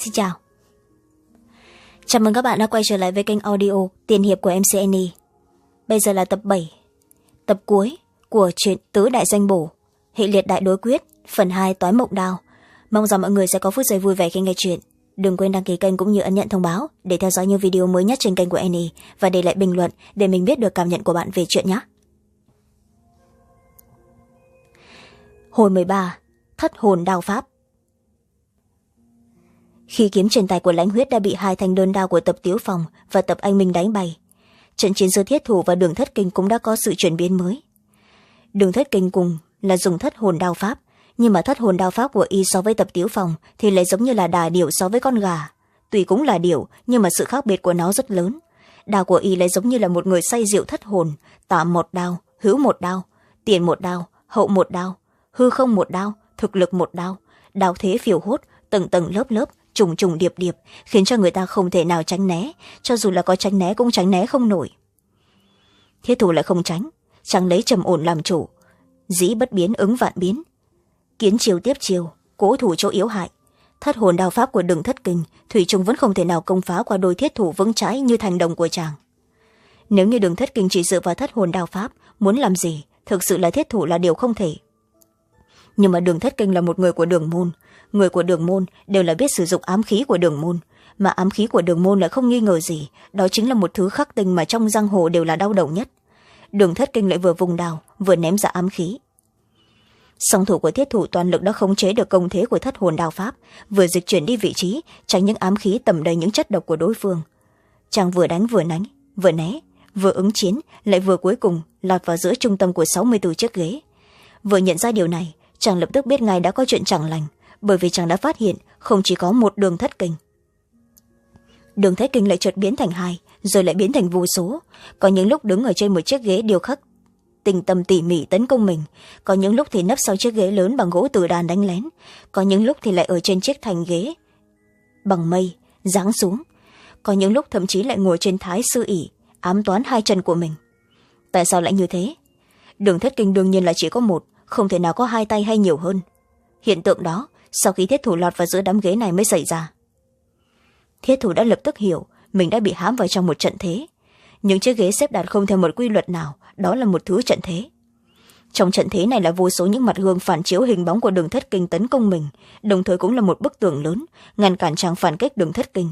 xin chào. Chào mừng các bạn đã quay trở lại với kênh audio tiền hiệp của mcn bây giờ là tập bảy, tập cuối của truyện tứ đại danh bổ, hệ liệt đại đối quyết, phần hai, toái mộng đào. Mong rằng mọi người sẽ có phút giây vui vẻ khi nghe chuyện. Đừng quên đăng ký kênh cũng như ấn nhận thông báo để theo dõi những video mới nhất trên kênh của annie và để lại bình luận để mình biết được cảm nhận của bạn về chuyện nhé. Hồi mười ba, thất hồn đào pháp khi kiếm trên tay của lãnh huyết đã bị hai thanh đơn đao của tập tiếu phòng và tập anh minh đánh bay. Trận chiến giữa thiết thủ và đường thất kinh cũng đã có sự chuyển biến mới. Đường thất kinh cùng là dùng thất hồn đao pháp, nhưng mà thất hồn đao pháp của y so với tập tiếu phòng thì lại giống như là đà điểu so với con gà. Tuy cũng là điểu, nhưng mà sự khác biệt của nó rất lớn. Đao của y lại giống như là một người say rượu thất hồn tạ một đao, hữu một đao, tiền một đao, hậu một đao, hư không một đao, thực lực một đao đao thế phiêu hốt, tầng tầng lớp lớp trùng trùng điệp điệp, khiến cho người ta không thể nào tránh né, cho dù là có tránh né cũng tránh né không nổi. Thiết thủ lại không tránh, chẳng lấy trầm ổn làm chủ, dĩ bất biến ứng vạn biến. Kiến chiều tiếp chiều cố thủ chỗ yếu hại, thất hồn đao pháp của đường thất kinh, thủy trung vẫn không thể nào công phá qua đôi thiết thủ vững chãi như thành đồng của chàng. Nếu như đường thất kinh chỉ dựa vào thất hồn đao pháp, muốn làm gì, thực sự là thiết thủ là điều không thể. Nhưng mà đường thất kinh là một người của đường môn người của đường môn đều là biết sử dụng ám khí của đường môn, mà ám khí của đường môn lại không nghi ngờ gì, đó chính là một thứ khắc tinh mà trong giang hồ đều là đau đầu nhất. Đường thất kinh lại vừa vùng đào, vừa ném ra ám khí. Song thủ của thiết thủ toàn lực đã khống chế được công thế của thất hồn đao pháp, vừa dịch chuyển đi vị trí, tránh những ám khí tầm đầy những chất độc của đối phương. Chàng vừa đánh vừa nánh, vừa né, vừa ứng chiến, lại vừa cuối cùng lọt vào giữa trung tâm của sáu mươi bốn chiếc ghế. Vừa nhận ra điều này, chàng lập tức biết ngay đã có chuyện chẳng lành bởi vì chàng đã phát hiện không chỉ có một đường thất kinh. Đường thất kinh lại chợt biến thành hai, rồi lại biến thành vô số. Có những lúc đứng ở trên một chiếc ghế điêu khắc, tình tâm tỉ mỉ tấn công mình. Có những lúc thì nấp sau chiếc ghế lớn bằng gỗ từ đàn đánh lén. Có những lúc thì lại ở trên chiếc thành ghế bằng mây, giáng xuống. Có những lúc thậm chí lại ngồi trên thái sư ỉ ám toán hai chân của mình. Tại sao lại như thế? Đường thất kinh đương nhiên là chỉ có một, không thể nào có hai tay hay nhiều hơn. Hiện tượng đó sau khi thiết thủ lọt vào giữa đám ghế này mới xảy ra. Thiết thủ đã lập tức hiểu mình đã bị hãm vào trong một trận thế. Những chiếc ghế xếp đặt không theo một quy luật nào, đó là một thứ trận thế. Trong trận thế này là vô số những mặt gương phản chiếu hình bóng của đường thất kinh tấn công mình, đồng thời cũng là một bức tường lớn, ngăn cản chàng phản kích đường thất kinh.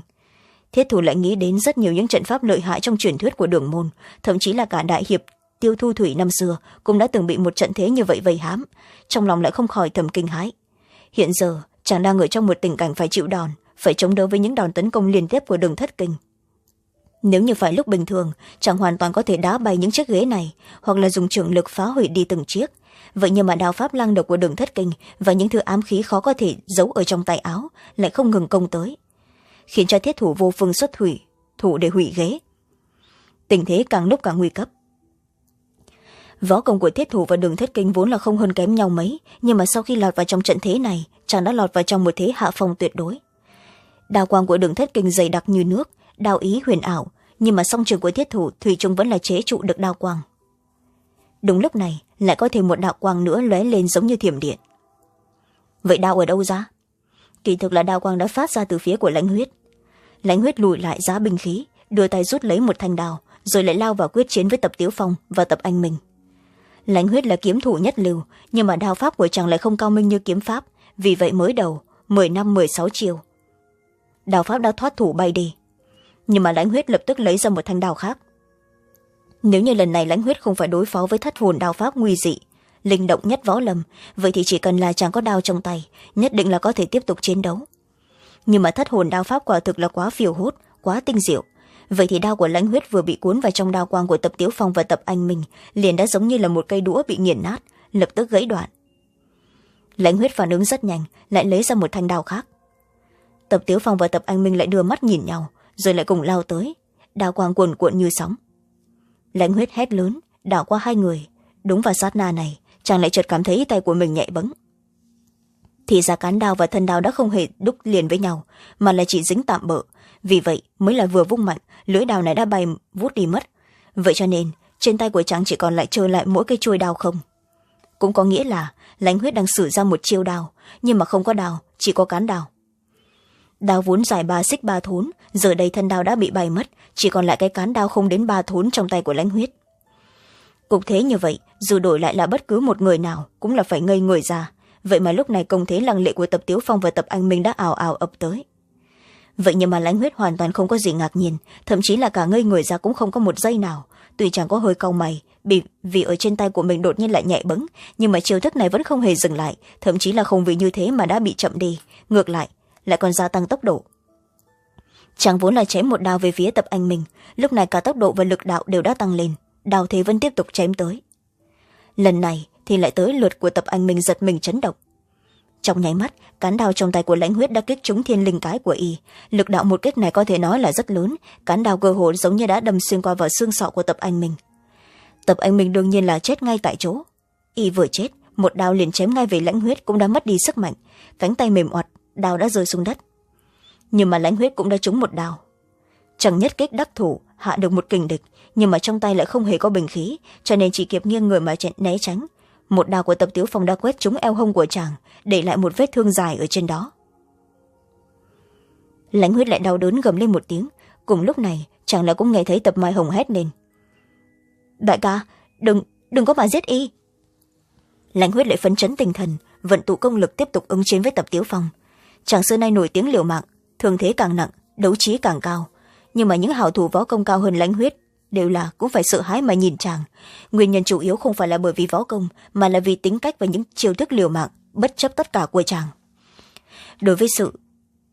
Thiết thủ lại nghĩ đến rất nhiều những trận pháp lợi hại trong truyền thuyết của đường môn, thậm chí là cả đại hiệp tiêu thu thủy năm xưa cũng đã từng bị một trận thế như vậy vây hãm, trong lòng lại không khỏi thầm kinh hãi hiện giờ, chàng đang ở trong một tình cảnh phải chịu đòn, phải chống đỡ với những đòn tấn công liên tiếp của đường thất kinh. Nếu như phải lúc bình thường, chàng hoàn toàn có thể đá bay những chiếc ghế này, hoặc là dùng trường lực phá hủy đi từng chiếc. Vậy nhưng mà đao pháp lăng độc của đường thất kinh và những thứ ám khí khó có thể giấu ở trong tay áo lại không ngừng công tới, khiến cho thiết thủ vô phương xuất thủy thủ để hủy ghế. Tình thế càng lúc càng nguy cấp võ công của thiết thủ và đường thất kinh vốn là không hơn kém nhau mấy, nhưng mà sau khi lọt vào trong trận thế này, chàng đã lọt vào trong một thế hạ phong tuyệt đối. Đào quang của đường thất kinh dày đặc như nước, đao ý huyền ảo, nhưng mà song trường của thiết thủ, thủy trung vẫn là chế trụ được đao quang. Đúng lúc này, lại có thêm một đạo quang nữa lóe lên giống như thiểm điện. Vậy đao ở đâu ra? Kỳ thực là đao quang đã phát ra từ phía của lãnh huyết. Lãnh huyết lùi lại giá binh khí, đưa tay rút lấy một thanh đào rồi lại lao vào quyết chiến với tập tiếu phong và tập anh mình lãnh huyết là kiếm thủ nhất lưu, nhưng mà đao pháp của chàng lại không cao minh như kiếm pháp. Vì vậy mới đầu, mười năm mười sáu chiều. Đao pháp đã thoát thủ bay đi, nhưng mà lãnh huyết lập tức lấy ra một thanh đao khác. Nếu như lần này lãnh huyết không phải đối phó với thất hồn đao pháp nguy dị, linh động nhất võ lâm, vậy thì chỉ cần là chàng có đao trong tay, nhất định là có thể tiếp tục chiến đấu. Nhưng mà thất hồn đao pháp quả thực là quá phiêu hốt, quá tinh diệu vậy thì đao của lãnh huyết vừa bị cuốn vào trong đao quang của tập tiếu phong và tập anh mình liền đã giống như là một cây đũa bị nghiền nát, lập tức gãy đoạn. Lãnh huyết phản ứng rất nhanh, lại lấy ra một thanh đao khác. Tập tiếu phong và tập anh minh lại đưa mắt nhìn nhau, rồi lại cùng lao tới. Đao quang cuồn cuộn như sóng. Lãnh huyết hét lớn, đảo qua hai người. Đúng vào sát na này, chàng lại chợt cảm thấy tay của mình nhạy bẫng thì ra cán đao và thân đao đã không hề đúc liền với nhau, mà là chỉ dính tạm bỡ vì vậy mới là vừa vung mạnh lưỡi đào này đã bay vút đi mất. Vậy cho nên, trên tay của chàng chỉ còn lại trôi lại mỗi cây chuôi đào không? Cũng có nghĩa là lãnh huyết đang sử ra một chiêu đào, nhưng mà không có đào, chỉ có cán đào. Đào vốn dài ba xích ba thốn, giờ đây thân đào đã bị bay mất, chỉ còn lại cái cán đao không đến ba thốn trong tay của lãnh huyết. Cục thế như vậy, dù đổi lại là bất cứ một người nào cũng là phải ngây người ra. Vậy mà lúc này công thế lăng lệ của tập tiếu phong và tập anh minh đã ảo ảo ập tới vậy nhưng mà lãnh huyết hoàn toàn không có gì ngạc nhiên, thậm chí là cả ngây người ra cũng không có một giây nào. Tuy chẳng có hơi cau mày, bị, vì ở trên tay của mình đột nhiên lại nhẹ bẫng nhưng mà chiêu thức này vẫn không hề dừng lại, thậm chí là không vì như thế mà đã bị chậm đi. Ngược lại lại còn gia tăng tốc độ. Chàng vốn là chém một đao về phía tập anh mình, lúc này cả tốc độ và lực đạo đều đã tăng lên, đao thế vẫn tiếp tục chém tới. Lần này thì lại tới lượt của tập anh mình giật mình chấn động trong nháy mắt, cán đao trong tay của lãnh huyết đã kích trúng thiên linh cái của y. Lực đạo một kích này có thể nói là rất lớn. Cán đao cơ hồ giống như đã đâm xuyên qua vào xương sọ của tập anh mình tập anh mình đương nhiên là chết ngay tại chỗ. Y vừa chết, một đao liền chém ngay về lãnh huyết cũng đã mất đi sức mạnh. Cánh tay mềm oặt, đao đã rơi xuống đất. Nhưng mà lãnh huyết cũng đã trúng một đao. Chẳng nhất kích đắc thủ, hạ được một kình địch, nhưng mà trong tay lại không hề có bình khí, cho nên chỉ kịp nghiêng người mà né tránh một đao của tập tiếu phong đã quét trúng eo hông của chàng, để lại một vết thương dài ở trên đó. Lãnh huyết lại đau đớn gầm lên một tiếng. Cùng lúc này, chàng lại cũng nghe thấy tập mai hồng hét lên. Đại ca, đừng đừng có mà giết y. Lãnh huyết lại phấn chấn tinh thần, vận tụ công lực tiếp tục ứng chiến với tập tiếu phong. Chàng xưa nay nổi tiếng liều mạng, thường thế càng nặng, đấu trí càng cao. Nhưng mà những hảo thủ võ công cao hơn lãnh huyết đều là cũng phải sợ hãi mà nhìn chàng. Nguyên nhân chủ yếu không phải là bởi vì võ công, mà là vì tính cách và những chiêu thức liều mạng bất chấp tất cả của chàng. Đối với sự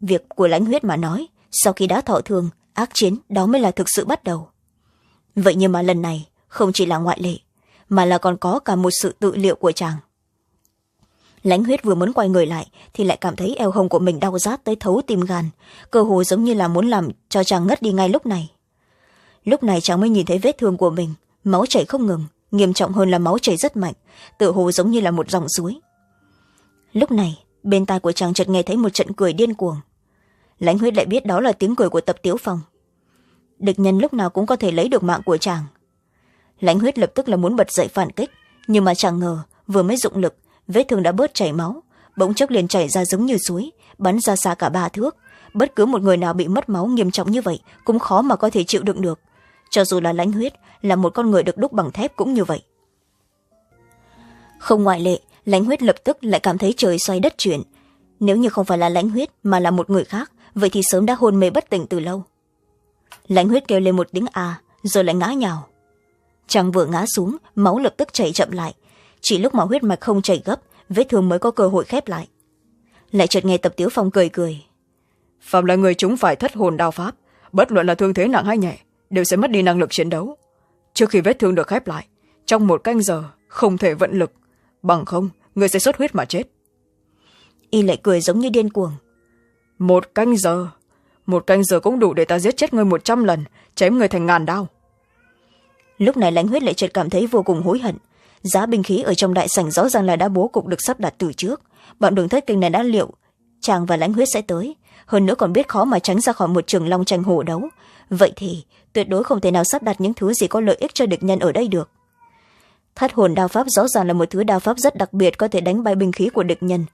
việc của lãnh huyết mà nói, sau khi đã thọ thương, ác chiến đó mới là thực sự bắt đầu. Vậy nhưng mà lần này, không chỉ là ngoại lệ, mà là còn có cả một sự tự liệu của chàng. Lãnh huyết vừa muốn quay người lại, thì lại cảm thấy eo hồng của mình đau rát tới thấu tim gan, cơ hồ giống như là muốn làm cho chàng ngất đi ngay lúc này lúc này chàng mới nhìn thấy vết thương của mình. Máu chảy không ngừng. Nghiêm trọng hơn là máu chảy rất mạnh. Tự hồ giống như là một dòng suối. Lúc này, bên tai của chàng chợt nghe thấy một trận cười điên cuồng. Lãnh huyết lại biết đó là tiếng cười của tập tiếu phong địch nhân lúc nào cũng có thể lấy được mạng của chàng. Lãnh huyết lập tức là muốn bật dậy phản kích, nhưng mà chàng ngờ, vừa mới dụng lực, vết thương đã bớt chảy máu, bỗng chốc liền chảy ra giống như suối, bắn ra xa cả ba thước. Bất cứ một người nào bị mất máu nghiêm trọng như vậy cũng khó mà có thể chịu đựng được cho dù là lãnh huyết, là một con người được đúc bằng thép cũng như vậy. Không ngoại lệ, lãnh huyết lập tức lại cảm thấy trời xoay đất chuyển. Nếu như không phải là lãnh huyết mà là một người khác, vậy thì sớm đã hôn mê bất tỉnh từ lâu. Lãnh huyết kêu lên một tiếng à rồi lại ngã nhào. Chàng vừa ngã xuống, máu lập tức chảy chậm lại. Chỉ lúc mà huyết mạch không chảy gấp, vết thương mới có cơ hội khép lại. Lại chợt nghe tập tiếu phong cười cười. Phạm là người chúng phải thất hồn đao pháp, bất luận là thương thế nặng hay nhẹ đều sẽ mất đi năng lực chiến đấu. Trước khi vết thương được khép lại trong một canh giờ không thể vận lực. Bằng không người sẽ xuất huyết mà chết. Y lại cười giống như điên cuồng. Một canh giờ một canh giờ cũng đủ để ta giết chết người một trăm lần chém người thành ngàn đao. Lúc này lãnh huyết lại chợt cảm thấy vô cùng hối hận. Giá binh khí ở trong đại sảnh rõ ràng là đã bố cục được sắp đặt từ trước. Bọn đường thất kinh này đã liệu chàng và lãnh huyết sẽ tới. Hơn nữa còn biết khó mà tránh ra khỏi một trường long tranh hổ đấu. Vậy thì tuyệt đối không thể nào sắp đặt những thứ gì có lợi ích cho địch nhân ở đây được. Thất hồn đao pháp rõ ràng là một thứ đao pháp rất đặc biệt có thể đánh bay binh khí của địch nhân.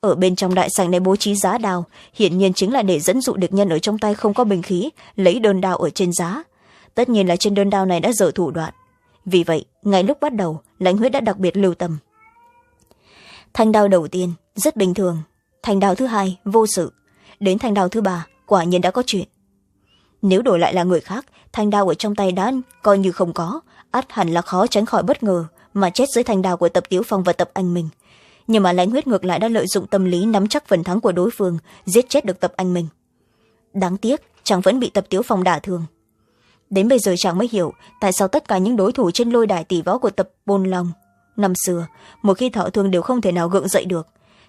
Ở bên trong đại sảnh này bố trí giá đao, hiển nhiên chính là để dẫn dụ địch nhân ở trong tay không có binh khí, lấy đơn đao ở trên giá. Tất nhiên là trên đơn đao này đã dở thủ đoạn. Vì vậy, ngay lúc bắt đầu, lãnh huyết đã đặc biệt lưu tâm. Thanh đao đầu tiên, rất bình thường. Thanh đao thứ hai, vô sự. Đến thanh đao thứ ba, quả nhiên đã có chuyện. Nếu đổi lại là người khác thanh đao ở trong tay đã coi như không có. Ắt hẳn là khó tránh khỏi bất ngờ mà chết dưới thanh đao của tập tiếu phong và tập anh mình nhưng mà lãnh huyết ngược lại đã lợi dụng tâm lý nắm chắc phần thắng của đối phương, giết chết được tập anh mình đáng tiếc, chàng vẫn bị tập tiếu phong đả thương. Đến bây giờ chàng mới hiểu tại sao tất cả những đối thủ trên lôi đài tỷ võ của tập bôn long năm xưa, một khi thọ thương đều không thể nào gượng dậy được.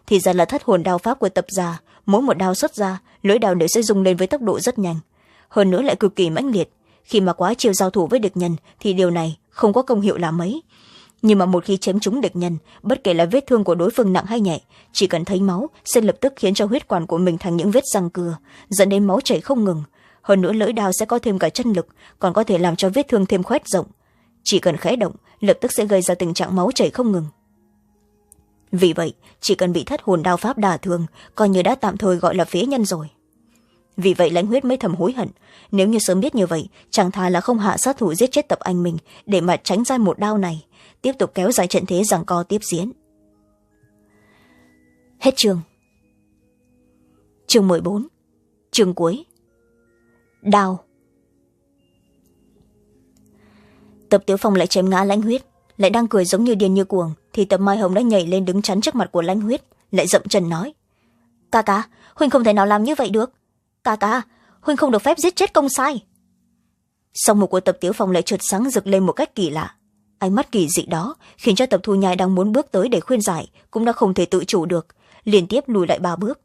Thì ra là thất hồn đao pháp của tập già, mỗi một đao xuất ra, lưỡi đao đều sẽ rung lên với tốc độ rất nhanh. Hơn nữa lại cực kỳ mãnh liệt khi mà quá chiều giao thủ với địch nhân, thì điều này không có công hiệu là mấy. Nhưng mà một khi chém trúng địch nhân, bất kể là vết thương của đối phương nặng hay nhẹ, chỉ cần thấy máu sẽ lập tức khiến cho huyết quản của mình thành những vết răng cưa, dẫn đến máu chảy không ngừng. Hơn nữa lưỡi đao sẽ có thêm cả chân lực, còn có thể làm cho vết thương thêm khoét rộng. Chỉ cần khẽ động, lập tức sẽ gây ra tình trạng máu chảy không ngừng. Vì vậy, chỉ cần bị thất hồn đao pháp đả thương, coi như đã tạm thời gọi là phế nhân rồi vì vậy lãnh huyết mới thầm hối hận. Nếu như sớm biết như vậy, chẳng thà là không hạ sát thủ giết chết tập anh mình, để mà tránh ra một đau này. Tiếp tục kéo dài trận thế rằng co tiếp diễn. Hết chương. Chương mười bốn. Chương cuối. Đào tập tiểu phong lại chém ngã lãnh huyết, lại đang cười giống như điên như cuồng, thì tập mai hồng đã nhảy lên đứng chắn trước mặt của lãnh huyết, lại dậm chân nói, ca ca, huynh không thể nào làm như vậy được ca ca, huynh không được phép giết chết công sai. Song mục của tập tiểu phong lại trượt sáng rực lên một cách kỳ lạ. Ánh mắt kỳ dị đó khiến cho tập thu nhai đang muốn bước tới để khuyên giải cũng đã không thể tự chủ được, liên tiếp lùi lại ba bước.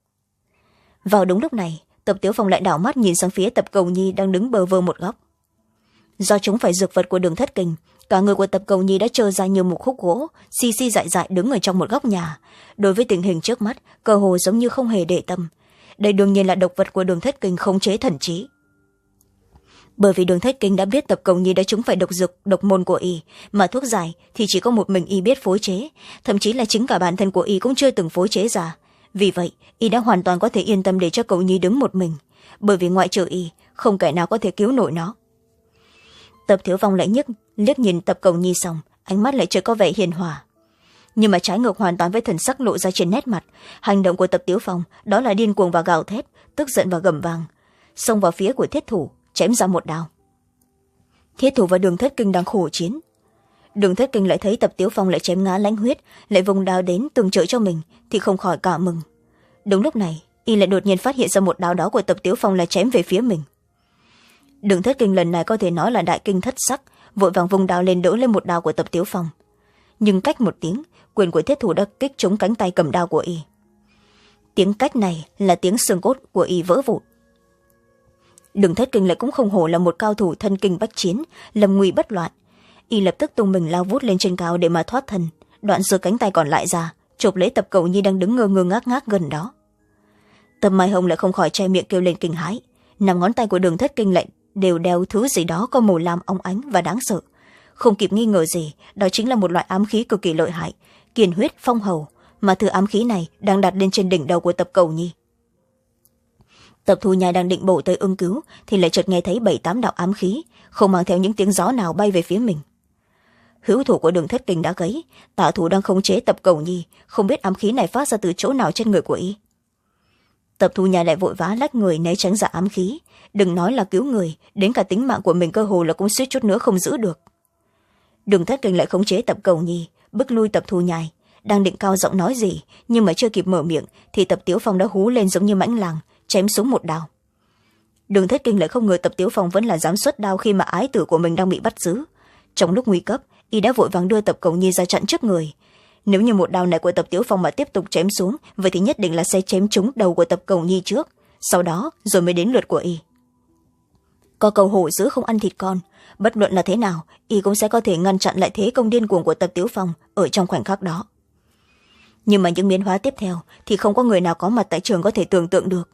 Vào đúng lúc này, tập tiểu phong lại đảo mắt nhìn sang phía tập cầu nhi đang đứng bờ vơ một góc. Do chúng phải dược vật của đường thất kình, cả người của tập cầu nhi đã trơ ra như một khúc gỗ xi xi dại dại đứng ở trong một góc nhà. Đối với tình hình trước mắt, cơ hồ giống như không hề để tâm đây đương nhiên là độc vật của đường thất kinh khống chế thần trí. Bởi vì đường thất kinh đã biết tập cầu nhi đã trúng phải độc dược, độc môn của y, mà thuốc giải thì chỉ có một mình y biết phối chế, thậm chí là chính cả bản thân của y cũng chưa từng phối chế ra. Vì vậy, y đã hoàn toàn có thể yên tâm để cho cậu nhi đứng một mình, bởi vì ngoại trừ y, không kẻ nào có thể cứu nổi nó. Tập thiếu vong lại nhức, liếc nhìn tập cầu nhi xong, ánh mắt lại chưa có vẻ hiền hòa nhưng mà trái ngược hoàn toàn với thần sắc lộ ra trên nét mặt. Hành động của tập tiếu phong đó là điên cuồng và gào thét, tức giận và gầm vang xông vào phía của thiết thủ, chém ra một đao. Thiết thủ và đường thất kinh đang khổ chiến. Đường thất kinh lại thấy tập tiếu phong lại chém ngã lãnh huyết, lại vùng đao đến tương trợ cho mình, thì không khỏi cả mừng. Đúng lúc này, y lại đột nhiên phát hiện ra một đao đó của tập tiếu phong là chém về phía mình. Đường thất kinh lần này có thể nói là đại kinh thất sắc, vội vàng vùng đao lên đỡ lên một đao của tập tiếu phong nhưng cách một tiếng, quyền của thiết thủ đã kích trúng cánh tay cầm đao của y. Tiếng cách này là tiếng xương cốt của y vỡ vụn. Đường thất kinh lại cũng không hổ là một cao thủ thân kinh bách chiến lầm nguy bất loạn. Y lập tức tung mình lao vút lên trên cao để mà thoát thân, đoạn giơ cánh tay còn lại ra, chộp lấy tập cầu nhi đang đứng ngơ ngơ ngác ngác gần đó. Tập mai hồng lại không khỏi che miệng kêu lên kinh hãi, nằm ngón tay của đường thất kinh lại đều đeo thứ gì đó có màu lam óng ánh và đáng sợ không kịp nghi ngờ gì, đó chính là một loại ám khí cực kỳ lợi hại, kiền huyết, phong hầu, mà thứ ám khí này đang đặt lên trên đỉnh đầu của tập cầu nhi tập thu nhai đang định bổ tới ưng cứu, thì lại chợt nghe thấy bảy tám đạo ám khí, không mang theo những tiếng gió nào bay về phía mình. Hữu thủ của đường thất kinh đã gấy tạ thủ đang khống chế tập cầu nhi không biết ám khí này phát ra từ chỗ nào trên người của y. Tập thu nhai lại vội vã lách người né tránh ra ám khí, đừng nói là cứu người, đến cả tính mạng của mình cơ hồ là cũng suýt chút nữa không giữ được đường thất kinh lại khống chế tập cầu nhi bức lui tập thu nhai. Đang định cao giọng nói gì, nhưng mà chưa kịp mở miệng, thì tập tiếu phong đã hú lên giống như mãnh làng, chém xuống một đao. Đường thất kinh lại không ngờ tập tiếu phong vẫn là dám xuất đao khi mà ái tử của mình đang bị bắt giữ. Trong lúc nguy cấp, y đã vội vàng đưa tập cầu nhi ra chặn trước người. Nếu như một đao này của tập tiếu phong mà tiếp tục chém xuống, vậy thì nhất định là sẽ chém trúng đầu của tập cầu nhi trước. Sau đó, rồi mới đến lượt của y có cầu hổ giữ không ăn thịt con, bất luận là thế nào, y cũng sẽ có thể ngăn chặn lại thế công điên cuồng của tập tiếu phong ở trong khoảnh khắc đó. Nhưng mà những biến hóa tiếp theo thì không có người nào có mặt tại trường có thể tưởng tượng được.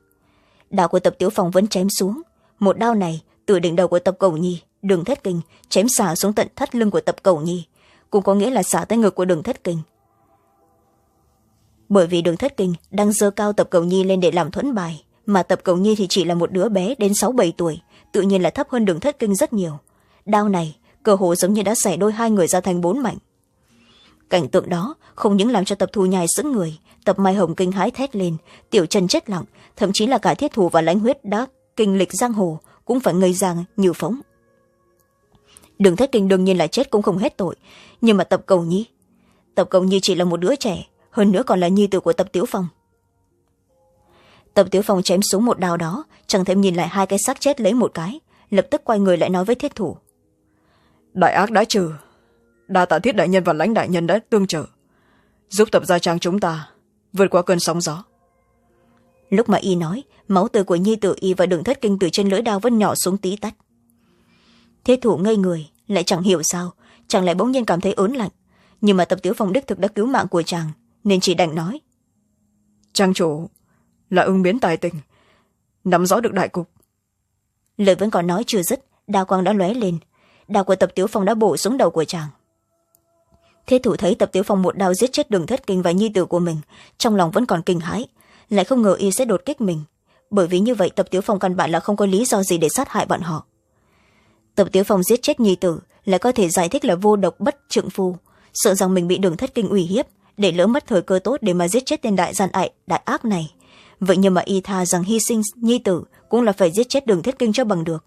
Đao của tập tiếu phong vẫn chém xuống, một đao này từ đỉnh đầu của tập cầu nhi đường thất kinh chém xả xuống tận thắt lưng của tập cầu nhi cũng có nghĩa là xả tới ngực của đường thất kinh bởi vì đường thất kinh đang dơ cao tập cầu nhi lên để làm thuẫn bài, mà tập cầu nhi thì chỉ là một đứa bé đến sáu bảy tuổi tự nhiên là thấp hơn đường thất kinh rất nhiều. Đao này, cơ hồ giống như đã xẻ đôi hai người ra thành bốn mảnh. Cảnh tượng đó không những làm cho tập thù nhài sững người, tập mai hồng kinh hái thét lên, tiểu chân chết lặng, thậm chí là cả thiết thủ và lãnh huyết đã kinh lịch giang hồ cũng phải ngây giang như phóng. Đường thất kinh đương nhiên là chết cũng không hết tội, nhưng mà tập cầu nhi, tập cầu nhi chỉ là một đứa trẻ, hơn nữa còn là nhi tử của tập tiểu phong tập tiểu phong chém xuống một đao đó chẳng thêm nhìn lại hai cái xác chết lấy một cái lập tức quay người lại nói với thiết thủ. Đại ác đã trừ đa tạ thiết đại nhân và lãnh đại nhân đã tương trợ giúp tập gia trang chúng ta vượt qua cơn sóng gió. Lúc mà y nói máu tươi của nhi tử y và đường thất kinh từ trên lưỡi đao vẫn nhỏ xuống tí tách. Thiết thủ ngây người lại chẳng hiểu sao chàng lại bỗng nhiên cảm thấy ớn lạnh. Nhưng mà tập tiểu phong đích thực đã cứu mạng của chàng nên chỉ đành nói. Trang chủ là ứng biến tài tình. Nắm rõ được đại cục. Lời vẫn còn nói chưa dứt đa quang đã lóe lên. Đao của tập tiểu phong đã bổ xuống đầu của chàng. Thế thủ thấy tập tiểu phong một đao giết chết đường thất kinh và nhi tử của mình, trong lòng vẫn còn kinh hãi, lại không ngờ y sẽ đột kích mình. Bởi vì như vậy, tập tiếu phong căn bản là không có lý do gì để sát hại bọn họ. Tập tiếu phong giết chết nhi tử, lại có thể giải thích là vô độc bất trượng phu. Sợ rằng mình bị đường thất kinh uy hiếp, để lỡ mất thời cơ tốt để mà giết chết tên đại gian ại đại ác này vậy nhưng mà y tha rằng hy sinh nhi tử cũng là phải giết chết đường thiết kinh cho bằng được.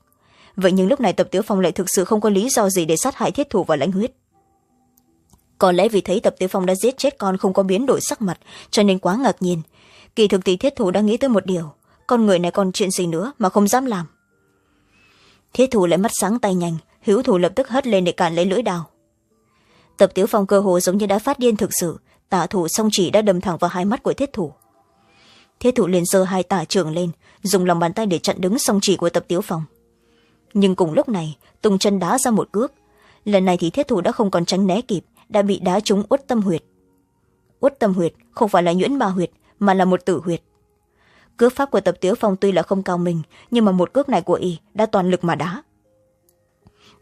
Vậy nhưng lúc này tập tiếu phong lại thực sự không có lý do gì để sát hại thiết thủ và lãnh huyết. Có lẽ vì thấy tập tiếu phong đã giết chết con không có biến đổi sắc mặt, cho nên quá ngạc nhiên. Kỳ thực thì thiết thủ đã nghĩ tới một điều, con người này còn chuyện gì nữa mà không dám làm. Thiết thủ lại mắt sáng tay nhanh, hữu thủ lập tức hất lên để cản lấy lưỡi đào. Tập tiếu phong cơ hồ giống như đã phát điên thực sự, tả thủ song chỉ đã đâm thẳng vào hai mắt của thiết thủ thiết thủ liền giơ hai tả trường lên, dùng lòng bàn tay để chặn đứng song chỉ của tập tiếu phong nhưng cùng lúc này tùng chân đá ra một cước. Lần này thì thiết thủ đã không còn tránh né kịp, đã bị đá trúng uất tâm huyệt. Uất tâm huyệt không phải là nhuyễn ma huyệt, mà là một tử huyệt. Cước pháp của tập tiếu phong tuy là không cao mình, nhưng mà một cước này của y đã toàn lực mà đá.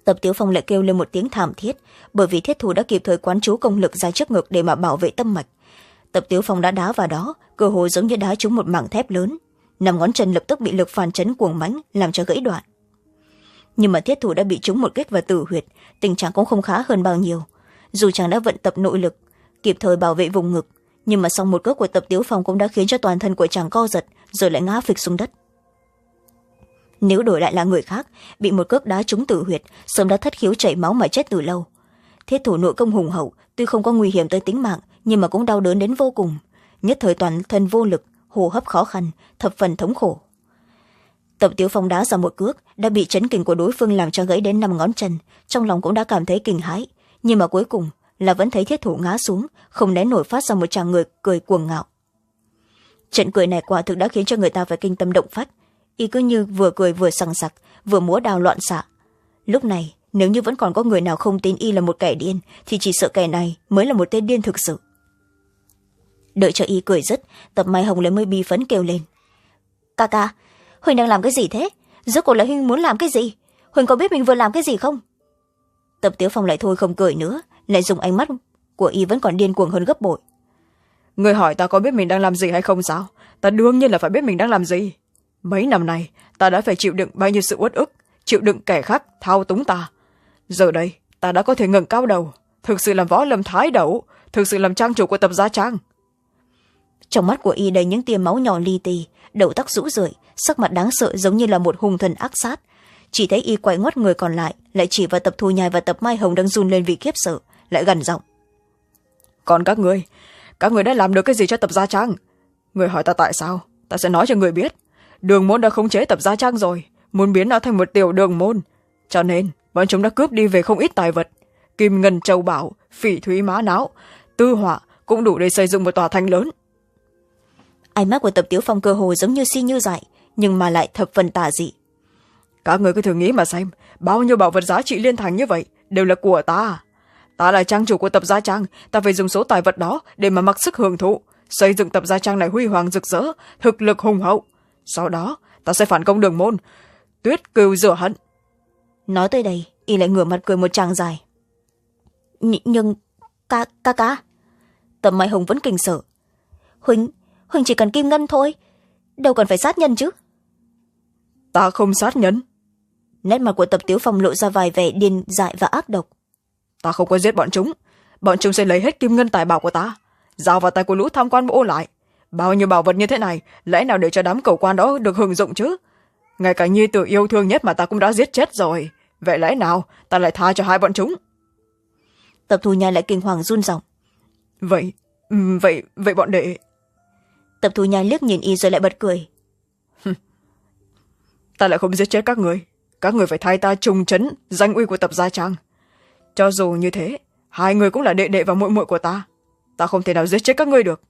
Tập tiếu phong lại kêu lên một tiếng thảm thiết, bởi vì thiết thủ đã kịp thời quán chú công lực ra trước ngực để mà bảo vệ tâm mạch tập tiếu phong đã đá vào đó, cơ hồ giống như đá trúng một mảng thép lớn. Nằm ngón chân lập tức bị lực phản chấn cuồng mãnh, làm cho gãy đoạn. Nhưng mà thiết thủ đã bị trúng một kết và tử huyệt, tình trạng cũng không khá hơn bao nhiêu. Dù chàng đã vận tập nội lực, kịp thời bảo vệ vùng ngực, nhưng mà sau một cước của tập tiếu phong cũng đã khiến cho toàn thân của chàng co giật, rồi lại ngã phịch xuống đất. Nếu đổi lại là người khác, bị một cước đá trúng tử huyệt, sớm đã thất khiếu chảy máu mà chết từ lâu. Thiết thủ nội công hùng hậu, tuy không có nguy hiểm tới tính mạng nhưng mà cũng đau đớn đến vô cùng. Nhất thời toàn thân vô lực, hô hấp khó khăn, thập phần thống khổ. Tập tiếu phong đá ra một cước, đã bị chấn kình của đối phương làm cho gãy đến năm ngón chân, trong lòng cũng đã cảm thấy kinh hãi. Nhưng mà cuối cùng là vẫn thấy thiết thủ ngã xuống, không nén nổi phát ra một tràng người cười cuồng ngạo. Trận cười này quả thực đã khiến cho người ta phải kinh tâm động phách. Y cứ như vừa cười vừa sằng sặc, vừa múa đào loạn xạ. Lúc này, nếu như vẫn còn có người nào không tin y là một kẻ điên, thì chỉ sợ kẻ này mới là một tên điên thực sự đợi cho y cười dứt, tập mai hồng lấy mới bi phấn kêu lên. Ca ca, huỳnh đang làm cái gì thế? Rốt cuộc là huỳnh muốn làm cái gì? Huỳnh có biết mình vừa làm cái gì không? Tập tiếu phong lại thôi không cười nữa, lại dùng ánh mắt của y vẫn còn điên cuồng hơn gấp bội. Người hỏi ta có biết mình đang làm gì hay không sao? Ta đương nhiên là phải biết mình đang làm gì. Mấy năm nay, ta đã phải chịu đựng bao nhiêu sự uất ức, chịu đựng kẻ khác thao túng ta. Giờ đây, ta đã có thể ngẩng cao đầu, thực sự làm võ lâm thái đấu thực sự làm trang chủ của tập gia trang trong mắt của y đầy những tia máu nhỏ li ti đầu tóc rũ rượi, sắc mặt đáng sợ giống như là một hung thần ác sát. Chỉ thấy y quay ngoắt người còn lại lại chỉ vào tập thu nhai và tập mai hồng đang run lên vì khiếp sợ, lại gần giọng. Còn các người các người đã làm được cái gì cho tập gia trang? Người hỏi ta tại sao? Ta sẽ nói cho người biết. Đường môn đã khống chế tập gia trang rồi, muốn biến nó thành một tiểu đường môn. Cho nên, bọn chúng đã cướp đi về không ít tài vật. Kim ngân châu bảo, phỉ thúy má não, tư họa cũng đủ để xây dựng một tòa thành lớn ánh mắt của tập tiếu phong cơ hồ giống như si như dại nhưng mà lại thập phần tà dị. Các người cứ thử nghĩ mà xem bao nhiêu bảo vật giá trị liên thành như vậy đều là của ta. Ta là trang chủ của tập gia trang ta phải dùng số tài vật đó để mà mặc sức hưởng thụ. Xây dựng tập gia trang này huy hoàng rực rỡ thực lực hùng hậu. Sau đó ta sẽ phản công đường môn tuyết cừu rửa hận. Nói tới đây y lại ngửa mặt cười một tràng dài. Nh nhưng ca ca ca? Tầm mai hồng vẫn kinh sợ. Huỳnh huỳnh chỉ cần kim ngân thôi. Đâu cần phải sát nhân chứ. Ta không sát nhân. Nét mặt của tập tiếu phong lộ ra vài vẻ điên dại và ác độc. Ta không có giết bọn chúng. Bọn chúng sẽ lấy hết kim ngân tài bảo của ta. Giao vào tay của lũ tham quan bộ lại. Bao nhiêu bảo vật như thế này lẽ nào để cho đám cầu quan đó được hưởng dụng chứ? Ngay cả nhi tử yêu thương nhất mà ta cũng đã giết chết rồi. Vậy lẽ nào ta lại tha cho hai bọn chúng? Tập thù nhai lại kinh hoàng run giọng. Vậy vậy vậy bọn đệ tập thù nhai liếc nhìn y rồi lại bật cười. Ta lại không giết chết các người. Các người phải thay ta trùng chấn danh uy của tập gia trang. Cho dù như thế hai người cũng là đệ đệ và muội muội của ta. Ta không thể nào giết chết các ngươi được.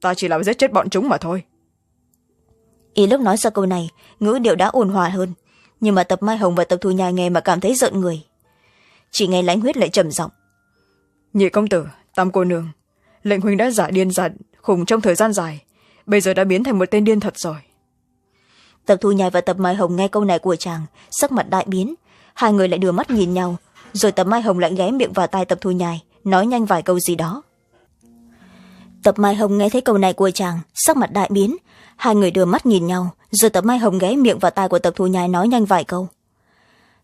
Ta chỉ làm giết chết bọn chúng mà thôi. Y lúc nói ra câu này ngữ điệu đã ổn hòa hơn. Nhưng mà tập mai hồng và tập thu nhai nghe mà cảm thấy giận người. Chỉ nghe lãnh huyết lại trầm giọng. Nhị công tử tam cô nương lệnh huynh đã giả điên giả khủng trong thời gian dài bây giờ đã biến thành một tên điên thật rồi. Tập thu nhai và tập mai hồng nghe câu này của chàng, sắc mặt đại biến. Hai người lại đưa mắt nhìn nhau, rồi tập mai hồng lại ghé miệng vào tai tập thu nhai, nói nhanh vài câu gì đó. Tập mai hồng nghe thấy câu này của chàng, sắc mặt đại biến. Hai người đưa mắt nhìn nhau, rồi tập mai hồng ghé miệng vào tai của tập thu nhai nói nhanh vài câu.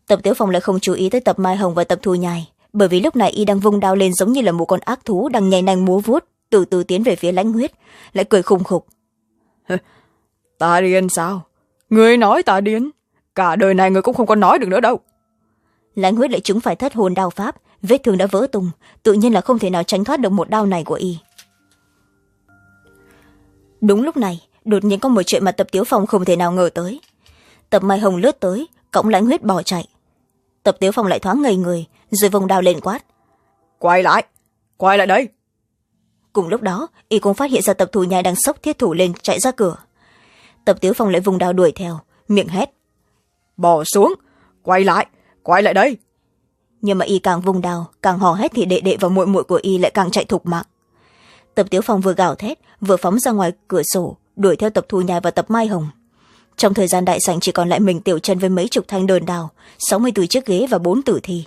Tập tiếu phong lại không chú ý tới tập mai hồng và tập thu nhai, bởi vì lúc này y đang vung đao lên giống như là một con ác thú đang nhảy nanh múa vuốt từ từ tiến về phía lãnh huyết lại cười khùng khục. Ta điên sao? Người nói ta điên cả đời này người cũng không còn nói được nữa đâu. Lãnh huyết lại chúng phải thất hồn đao pháp vết thương đã vỡ tung tự nhiên là không thể nào tránh thoát được một đao này của y. Đúng lúc này đột nhiên có một chuyện mà tập tiếu phong không thể nào ngờ tới. Tập mai hồng lướt tới cõng lãnh huyết bỏ chạy. Tập tiếu phong lại thoáng ngây người rồi vòng đao lên quát. Quay lại quay lại đây cùng lúc đó y cũng phát hiện ra tập thủ nhai đang sốc thiết thủ lên chạy ra cửa. Tập tiếu phong lại vùng đao đuổi theo miệng hét. Bỏ xuống quay lại quay lại đây. Nhưng mà y càng vùng đao càng hò hét thì đệ đệ và muội muội của y lại càng chạy thục mạng. Tập tiếu phong vừa gào thét vừa phóng ra ngoài cửa sổ đuổi theo tập thu nhai và tập mai hồng. Trong thời gian đại sảnh chỉ còn lại mình tiểu chân với mấy chục thanh đơn đào sáu mươi từ chiếc ghế và bốn tử thi.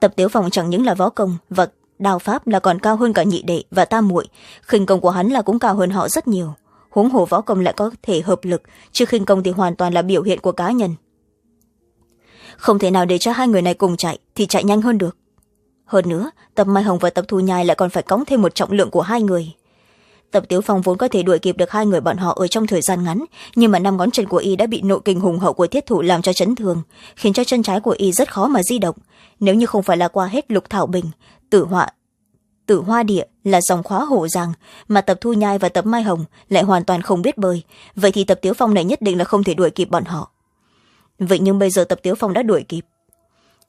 Tập tiếu phong chẳng những là võ công và đào pháp là còn cao hơn cả nhị đệ và tam muội. Khinh công của hắn là cũng cao hơn họ rất nhiều. Huống hồ võ công lại có thể hợp lực, chứ khinh công thì hoàn toàn là biểu hiện của cá nhân. Không thể nào để cho hai người này cùng chạy, thì chạy nhanh hơn được. Hơn nữa, tập mai hồng và tập thu nhai lại còn phải cõng thêm một trọng lượng của hai người tập tiếu phong vốn có thể đuổi kịp được hai người bọn họ ở trong thời gian ngắn, nhưng mà năm ngón chân của y đã bị nội kinh hùng hậu của thiết thủ làm cho chấn thương, khiến cho chân trái của y rất khó mà di động. Nếu như không phải là qua hết lục thảo bình, tử họa, tử hoa địa là dòng khóa hổ giang mà tập thu nhai và tập mai hồng lại hoàn toàn không biết bơi, vậy thì tập tiếu phong này nhất định là không thể đuổi kịp bọn họ. Vậy nhưng bây giờ tập tiếu phong đã đuổi kịp.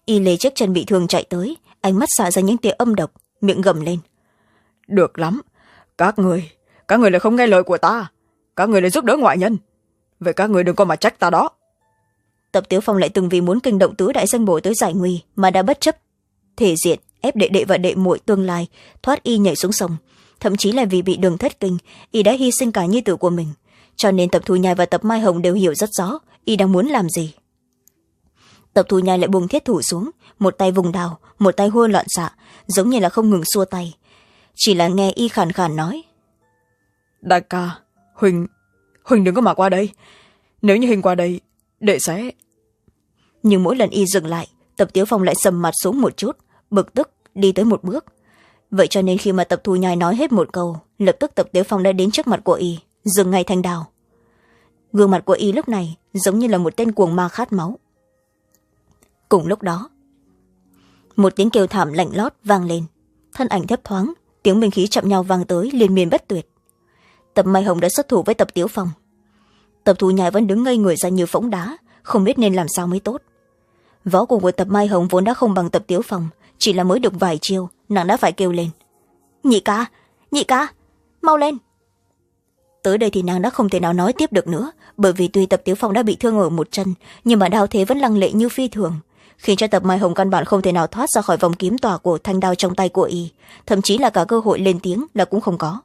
Y lê chiếc chân bị thương chạy tới, ánh mắt xả ra những tia âm độc, miệng gầm lên. Được lắm các người các người lại không nghe lời của ta. Các người lại giúp đỡ ngoại nhân. Vậy các người đừng có mà trách ta đó. Tập tiếu phong lại từng vì muốn kinh động tứ đại danh bổ tới giải nguy mà đã bất chấp. Thể diện, ép đệ đệ và đệ muội tương lai, thoát y nhảy xuống sông. Thậm chí là vì bị đường thất kinh, y đã hy sinh cả nhi tử của mình. Cho nên tập thu nhai và tập mai hồng đều hiểu rất rõ y đang muốn làm gì. Tập thu nhai lại buông thiết thủ xuống, một tay vùng đào, một tay hua loạn xạ, giống như là không ngừng xua tay chỉ là nghe y khàn khàn nói. Đại ca huỳnh huỳnh đừng có mà qua đây. Nếu như hình qua đây đệ sẽ nhưng mỗi lần y dừng lại tập tiếu phong lại sầm mặt xuống một chút bực tức đi tới một bước. Vậy cho nên khi mà tập thu nhai nói hết một câu lập tức tập tiếu phong đã đến trước mặt của y dừng ngay thanh đào. Gương mặt của y lúc này giống như là một tên cuồng ma khát máu. Cùng lúc đó một tiếng kêu thảm lạnh lót vang lên. Thân ảnh thấp thoáng tiếng minh khí chạm nhau vang tới, liên miên bất tuyệt. Tập mai hồng đã xuất thủ với tập tiếu phong. Tập thù nhai vẫn đứng ngây người ra như phỗng đá, không biết nên làm sao mới tốt. Võ cùng của tập mai hồng vốn đã không bằng tập tiếu phong, chỉ là mới được vài chiêu, nàng đã phải kêu lên. Nhị ca nhị ca, mau lên. Tới đây thì nàng đã không thể nào nói tiếp được nữa, bởi vì tuy tập tiếu phong đã bị thương ở một chân, nhưng mà đao thế vẫn lăng lệ như phi thường khiến cho tập mai hồng căn bản không thể nào thoát ra khỏi vòng kiếm tỏa của thanh đao trong tay của y thậm chí là cả cơ hội lên tiếng là cũng không có.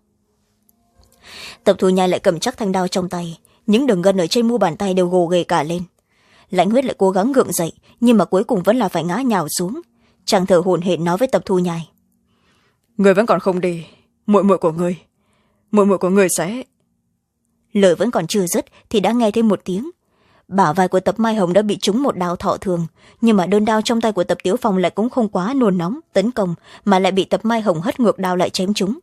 Tập thù nhai lại cầm chắc thanh đao trong tay những đường gân ở trên mu bàn tay đều gồ ghề cả lên. Lãnh huyết lại cố gắng gượng dậy nhưng mà cuối cùng vẫn là phải ngã nhào xuống. Chàng thở hồn hển nói với tập thu nhai. Người vẫn còn không đi muội muội của người muội muội của người sẽ lời vẫn còn chưa dứt thì đã nghe thêm một tiếng bả vai của tập mai hồng đã bị trúng một đao thọ thường. Nhưng mà đơn đao trong tay của tập tiếu phong lại cũng không quá nôn nóng, tấn công, mà lại bị tập mai hồng hất ngược đao lại chém chúng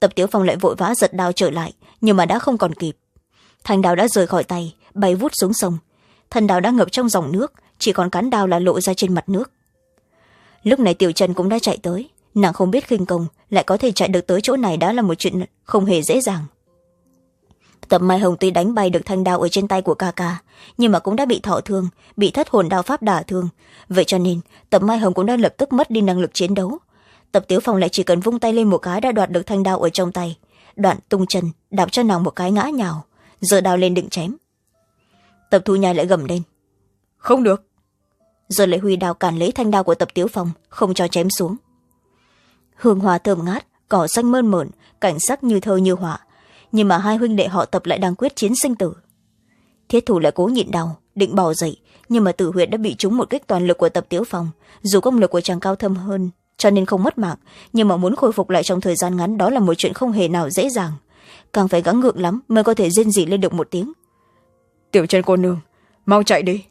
tập tiếu phong lại vội vã giật đao trở lại, nhưng mà đã không còn kịp. Thanh đao đã rời khỏi tay, bay vút xuống sông. Thân đao đã ngập trong dòng nước, chỉ còn cán đao là lộ ra trên mặt nước. Lúc này tiểu trần cũng đã chạy tới. Nàng không biết khinh công, lại có thể chạy được tới chỗ này đã là một chuyện không hề dễ dàng tập mai hồng tuy đánh bay được thanh đao ở trên tay của ca ca nhưng mà cũng đã bị thọ thương bị thất hồn đao pháp đả thương. Vậy cho nên tập mai hồng cũng đã lập tức mất đi năng lực chiến đấu. Tập tiếu phong lại chỉ cần vung tay lên một cái đã đoạt được thanh đao ở trong tay. Đoạn tung chân đạp cho nàng một cái ngã nhào giơ đao lên định chém. Tập thu nhai lại gầm lên. Không được. Rồi lại huy đao cản lấy thanh đao của tập tiếu phong không cho chém xuống. Hương hoa thơm ngát cỏ xanh mơn mởn cảnh sắc như thơ như họa nhưng mà hai huynh đệ họ tập lại đang quyết chiến sinh tử. Thiết thủ lại cố nhịn đau định bỏ dậy nhưng mà tử huyệt đã bị trúng một kích toàn lực của tập tiếu phong dù công lực của chàng cao thâm hơn cho nên không mất mạng nhưng mà muốn khôi phục lại trong thời gian ngắn đó là một chuyện không hề nào dễ dàng. Càng phải gắng gượng lắm mới có thể rên rỉ lên được một tiếng. Tiểu chân cô nương mau chạy đi.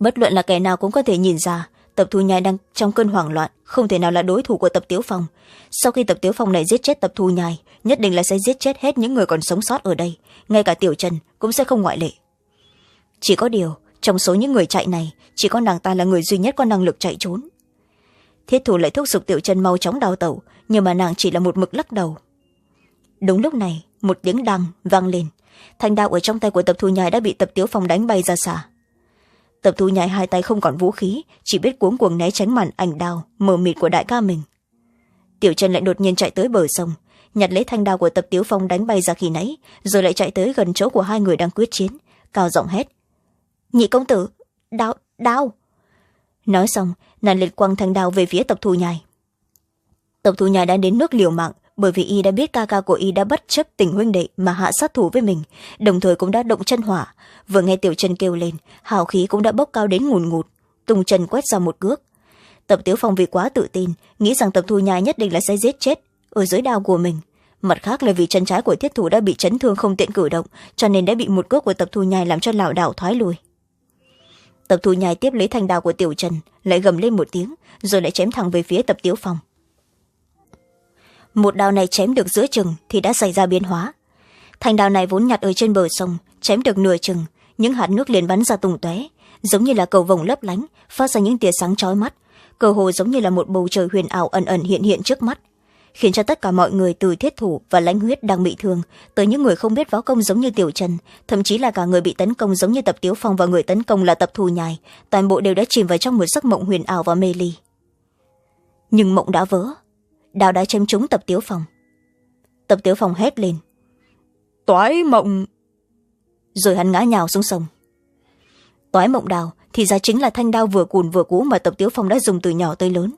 Bất luận là kẻ nào cũng có thể nhìn ra tập thu nhai đang trong cơn hoảng loạn, không thể nào là đối thủ của tập tiếu phong. Sau khi tập tiếu phong này giết chết tập thu nhai, nhất định là sẽ giết chết hết những người còn sống sót ở đây. Ngay cả tiểu trần cũng sẽ không ngoại lệ. Chỉ có điều, trong số những người chạy này, chỉ có nàng ta là người duy nhất có năng lực chạy trốn. Thiết thủ lại thúc giục tiểu trần mau chóng đào tẩu, nhưng mà nàng chỉ là một mực lắc đầu. Đúng lúc này, một tiếng đăng vang lên. Thanh đao ở trong tay của tập thu nhai đã bị tập tiếu phong đánh bay ra xa tập thu nhai hai tay không còn vũ khí, chỉ biết cuống cuồng né tránh màn ảnh đào, mờ mịt của đại ca mình. Tiểu chân lại đột nhiên chạy tới bờ sông, nhặt lấy thanh đao của tập tiếu phong đánh bay ra khi nãy, rồi lại chạy tới gần chỗ của hai người đang quyết chiến, cao giọng hét. Nhị công tử, đao đao. Nói xong nàng liệt quăng thanh đao về phía tập thu nhai. Tập thu nhai đã đến nước liều mạng bởi vì y đã biết ca ca của y đã bất chấp tình huynh đệ mà hạ sát thủ với mình, đồng thời cũng đã động chân hỏa. Vừa nghe tiểu chân kêu lên, hào khí cũng đã bốc cao đến ngùn ngụt tung chân quét ra một cước. Tập tiếu phong vì quá tự tin, nghĩ rằng tập thu nhai nhất định là sẽ giết chết ở dưới đao của mình. Mặt khác là vì chân trái của thiết thủ đã bị chấn thương không tiện cử động, cho nên đã bị một cước của tập thu nhai làm cho lảo đảo thoái lùi tập thu nhai tiếp lấy thanh đao của tiểu trần, lại gầm lên một tiếng, rồi lại chém thẳng về phía tập tiếu phong một đao này chém được giữa chừng thì đã xảy ra biến hóa. Thanh đao này vốn nhặt ở trên bờ sông, chém được nửa chừng, những hạt nước liền bắn ra tùng tóe, giống như là cầu vồng lấp lánh, phát ra những tia sáng chói mắt. Cơ hồ giống như là một bầu trời huyền ảo ẩn ẩn hiện hiện trước mắt, khiến cho tất cả mọi người từ thiết thủ và lãnh huyết đang bị thương, tới những người không biết võ công giống như tiểu trần, thậm chí là cả người bị tấn công giống như tập tiếu phong và người tấn công là tập thù nhài, toàn bộ đều đã chìm vào trong một giấc mộng huyền ảo và mê ly. Nhưng mộng đã vỡ đào đã chém trúng tập tiếu phong. Tập tiếu phong hét lên. Toái mộng. Rồi hắn ngã nhào xuống sông. Toái mộng đào thì ra chính là thanh đao vừa cùn vừa cũ mà tập tiếu phong đã dùng từ nhỏ tới lớn.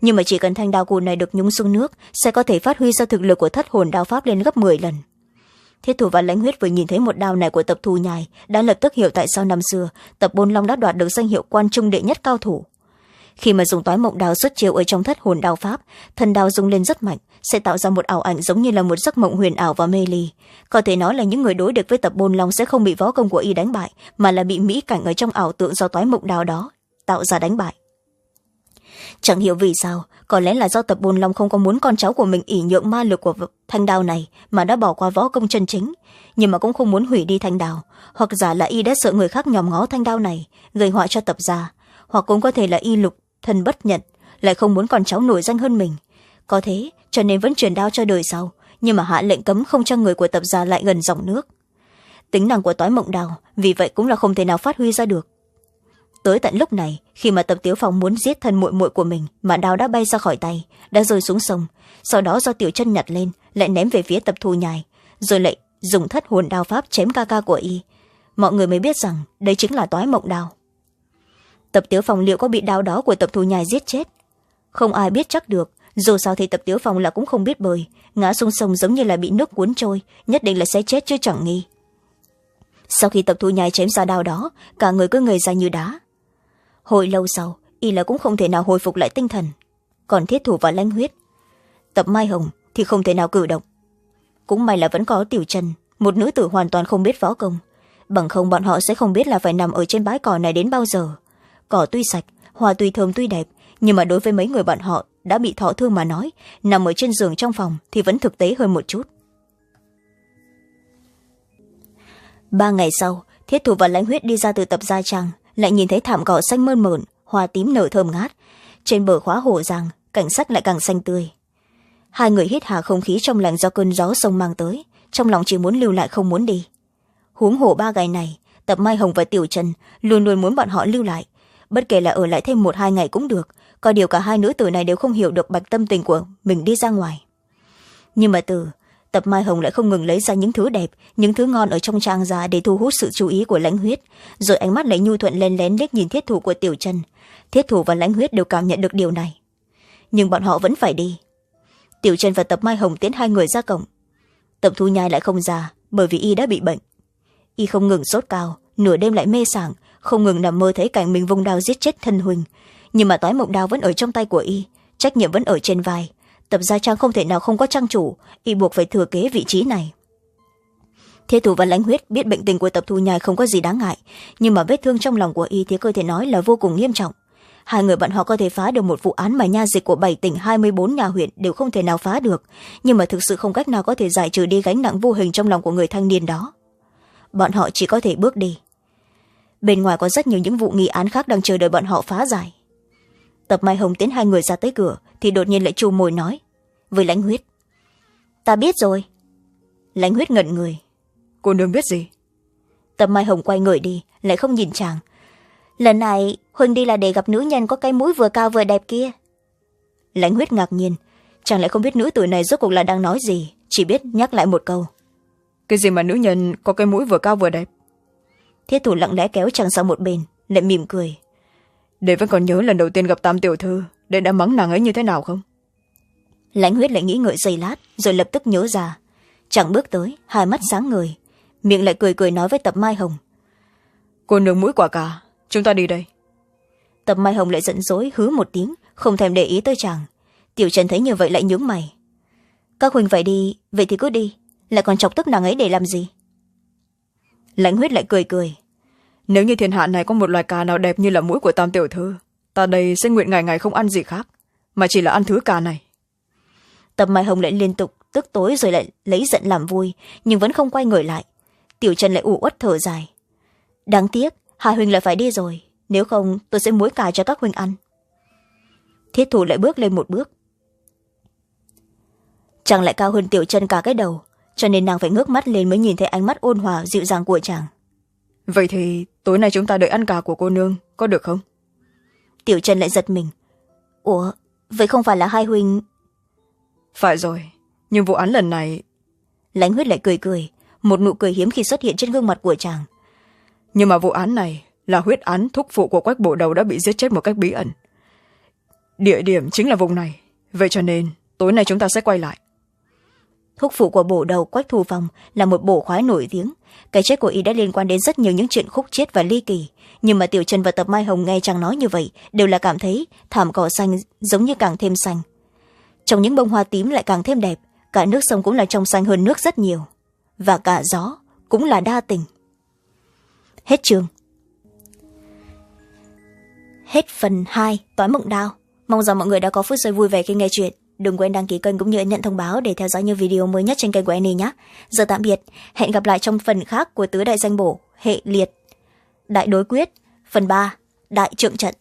Nhưng mà chỉ cần thanh đao cùn này được nhúng xuống nước sẽ có thể phát huy ra thực lực của thất hồn đao pháp lên gấp m lần. Thiết thủ và lãnh huyết vừa nhìn thấy một đao này của tập thù nhài đã lập tức hiểu tại sao năm xưa tập bôn long đã đoạt được danh hiệu quan trung đệ nhất cao thủ khi mà dùng toái mộng đào xuất chiếu ở trong thất hồn đao pháp, thần đao rung lên rất mạnh, sẽ tạo ra một ảo ảnh giống như là một giấc mộng huyền ảo và mê ly. Có thể nói là những người đối địch với tập bôn long sẽ không bị võ công của y đánh bại, mà là bị mỹ cảnh ở trong ảo tượng do toái mộng đào đó tạo ra đánh bại. Chẳng hiểu vì sao, có lẽ là do tập bồn long không có muốn con cháu của mình ỉ nhượng ma lực của thanh đao này mà đã bỏ qua võ công chân chính, nhưng mà cũng không muốn hủy đi thanh đao. Hoặc giả là y đã sợ người khác nhòm ngó thanh đao này, gây họa cho tập gia, hoặc cũng có thể là y lục thân bất nhận, lại không muốn con cháu nổi danh hơn mình. Có thế, cho nên vẫn truyền đao cho đời sau, nhưng mà hạ lệnh cấm không cho người của tập gia lại gần dòng nước. Tính năng của tói mộng đào, vì vậy cũng là không thể nào phát huy ra được. Tới tận lúc này, khi mà tập tiếu phong muốn giết thân muội muội của mình, mà đao đã bay ra khỏi tay, đã rơi xuống sông, sau đó do tiểu chân nhặt lên, lại ném về phía tập thù nhài, rồi lại dùng thất hồn đao pháp chém ca ca của y. Mọi người mới biết rằng đây chính là toái mộng đao tập tiếu Phòng liệu có bị đao đó của tập thù nhài giết chết? Không ai biết chắc được, dù sao thì tập tiếu Phòng là cũng không biết bơi ngã xuống sông giống như là bị nước cuốn trôi, nhất định là sẽ chết chứ chẳng nghi. Sau khi tập thù nhài chém ra đao đó, cả người cứ ngây ra như đá. Hồi lâu sau, y là cũng không thể nào hồi phục lại tinh thần. Còn thiết thủ và lanh huyết. Tập mai hồng thì không thể nào cử động. Cũng may là vẫn có tiểu trần, một nữ tử hoàn toàn không biết võ công. Bằng không bọn họ sẽ không biết là phải nằm ở trên bãi cỏ này đến bao giờ cỏ tuy sạch, hoa tuy thơm tuy đẹp, nhưng mà đối với mấy người bọn họ đã bị thọ thương mà nói, nằm ở trên giường trong phòng thì vẫn thực tế hơn một chút. Ba ngày sau, thiết thủ và lãnh huyết đi ra từ tập gia trang, lại nhìn thấy thảm cỏ xanh mơn mởn, hoa tím nở thơm ngát. Trên bờ khóa hồ giang, cảnh sắc lại càng xanh tươi. Hai người hít hà không khí trong lành do cơn gió sông mang tới, trong lòng chỉ muốn lưu lại không muốn đi. Huống hồ ba ngày này, tập mai hồng và tiểu trần luôn luôn muốn bọn họ lưu lại bất kể là ở lại thêm một hai ngày cũng được, có điều cả hai nữ tử này đều không hiểu được bạch tâm tình của mình đi ra ngoài. Nhưng mà từ, tập mai hồng lại không ngừng lấy ra những thứ đẹp, những thứ ngon ở trong trang ra để thu hút sự chú ý của lãnh huyết. Rồi ánh mắt lại nhu thuận len lén liếc nhìn thiết thủ của tiểu chân thiết thủ và lãnh huyết đều cảm nhận được điều này. Nhưng bọn họ vẫn phải đi. Tiểu chân và tập mai hồng tiến hai người ra cổng. Tập thu nhai lại không ra, bởi vì y đã bị bệnh. Y không ngừng sốt cao, nửa đêm lại mê sảng không ngừng nằm mơ thấy cảnh mình vung đao giết chết thân huỳnh. Nhưng mà toái mộng đao vẫn ở trong tay của y, trách nhiệm vẫn ở trên vai. Tập gia trang không thể nào không có trang chủ, y buộc phải thừa kế vị trí này. Thế thủ và lãnh huyết biết bệnh tình của tập thu nhai không có gì đáng ngại, nhưng mà vết thương trong lòng của y thì có thể nói là vô cùng nghiêm trọng. Hai người bọn họ có thể phá được một vụ án mà nha dịch của bảy tỉnh hai mươi bốn nhà huyện đều không thể nào phá được, nhưng mà thực sự không cách nào có thể giải trừ đi gánh nặng vô hình trong lòng của người thanh niên đó. Bọn họ chỉ có thể bước đi bên ngoài có rất nhiều những vụ nghi án khác đang chờ đợi bọn họ phá giải. Tập mai hồng tiến hai người ra tới cửa thì đột nhiên lại chu mồi nói với lãnh huyết ta biết rồi. Lãnh huyết ngẩn người. Cô nương biết gì? Tập mai hồng quay người đi lại không nhìn chàng. Lần này huỳnh đi là để gặp nữ nhân có cái mũi vừa cao vừa đẹp kia. Lãnh huyết ngạc nhiên chàng lại không biết nữ tử này rốt cuộc là đang nói gì chỉ biết nhắc lại một câu. Cái gì mà nữ nhân có cái mũi vừa cao vừa đẹp thiết thủ lặng lẽ kéo chàng sang một bên lại mỉm cười. Để vẫn còn nhớ lần đầu tiên gặp tam tiểu thư để đã mắng nàng ấy như thế nào không? Lãnh huyết lại nghĩ ngợi giây lát rồi lập tức nhớ ra. Chàng bước tới hai mắt sáng người miệng lại cười cười nói với tập mai hồng. Cô nương mũi quả cà chúng ta đi đây. Tập mai hồng lại giận dỗi hứ một tiếng không thèm để ý tới chàng. Tiểu trần thấy như vậy lại nhướng mày. Các huynh phải đi vậy thì cứ đi lại còn chọc tức nàng ấy để làm gì lãnh huyết lại cười cười. Nếu như thiên hạ này có một loài cà nào đẹp như là mũi của tam tiểu thư, ta đây sẽ nguyện ngày ngày không ăn gì khác, mà chỉ là ăn thứ cà này. Tập mai hồng lại liên tục tức tối rồi lại lấy giận làm vui, nhưng vẫn không quay người lại. Tiểu trần lại ủ uất thở dài. Đáng tiếc hai huynh lại phải đi rồi, nếu không tôi sẽ muối cà cho các huynh ăn. Thiết thủ lại bước lên một bước. Chàng lại cao hơn tiểu chân cả cái đầu cho nên nàng phải ngước mắt lên mới nhìn thấy ánh mắt ôn hòa dịu dàng của chàng. Vậy thì tối nay chúng ta đợi ăn cà của cô nương có được không? Tiểu chân lại giật mình. Ủa vậy không phải là hai huynh? Phải rồi nhưng vụ án lần này lãnh huyết lại cười cười một nụ cười hiếm khi xuất hiện trên gương mặt của chàng. Nhưng mà vụ án này là huyết án thúc phụ của quách bộ đầu đã bị giết chết một cách bí ẩn. Địa điểm chính là vùng này vậy cho nên tối nay chúng ta sẽ quay lại thúc phụ của bổ đầu quách thù phòng là một bổ khoái nổi tiếng. Cái chết của y đã liên quan đến rất nhiều những chuyện khúc chết và ly kỳ. Nhưng mà tiểu trần và tập mai hồng nghe chàng nói như vậy, đều là cảm thấy thảm cỏ xanh giống như càng thêm xanh. Trong những bông hoa tím lại càng thêm đẹp, cả nước sông cũng là trong xanh hơn nước rất nhiều. Và cả gió cũng là đa tình. Hết chương. Hết phần hai toán mộng đao. Mong rằng mọi người đã có phút giây vui vẻ khi nghe chuyện đừng quên đăng ký kênh cũng như nhận thông báo để theo dõi những video mới nhất trên kênh của Annie nhé. Giờ tạm biệt. Hẹn gặp lại trong phần khác của tứ đại danh bổ, hệ liệt, đại đối quyết, phần ba, đại trượng trận.